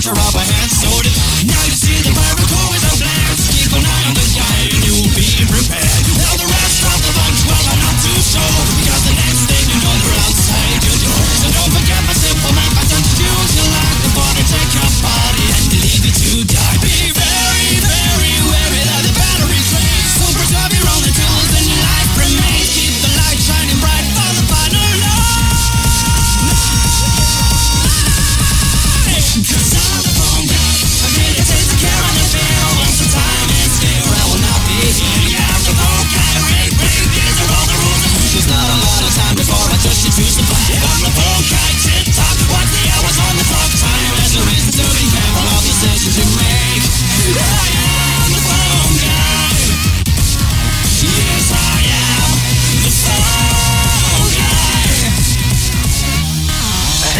picture of a hand.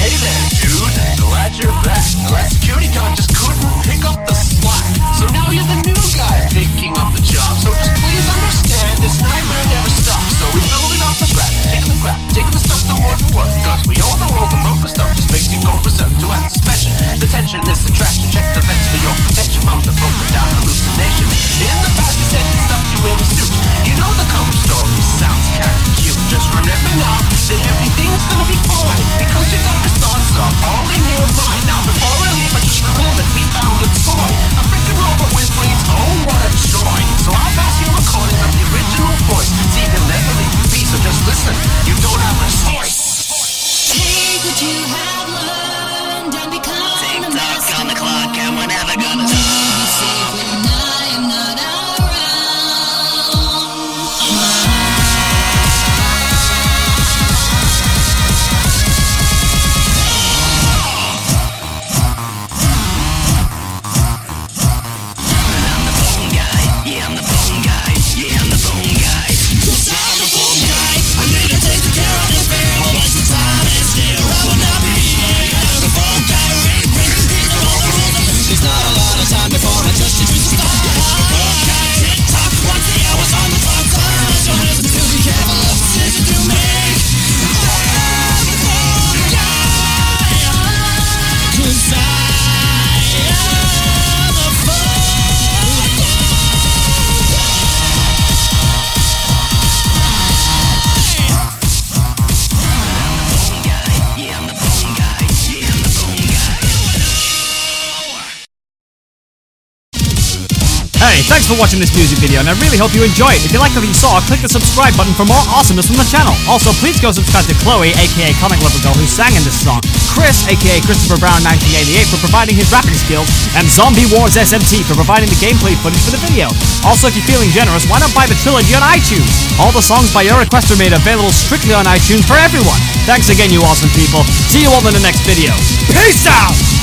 Hey there, dude, glad you're back. Security guard just couldn't pick up the slack. So now you're the new guy picking up the job. So you have learned and become Tick tock on the clock and we're never gonna stop Hey, thanks for watching this music video, and I really hope you enjoy it. If you liked what you saw, click the subscribe button for more awesomeness from the channel. Also, please go subscribe to Chloe, aka Comic Lover Girl, who sang in this song, Chris, aka Christopher Brown 1988, for providing his rapping skills, and Zombie Wars SMT for providing the gameplay footage for the video. Also, if you're feeling generous, why not buy the trilogy on iTunes? All the songs by your request are made available strictly on iTunes for everyone. Thanks again, you awesome people. See you all in the next video. Peace out!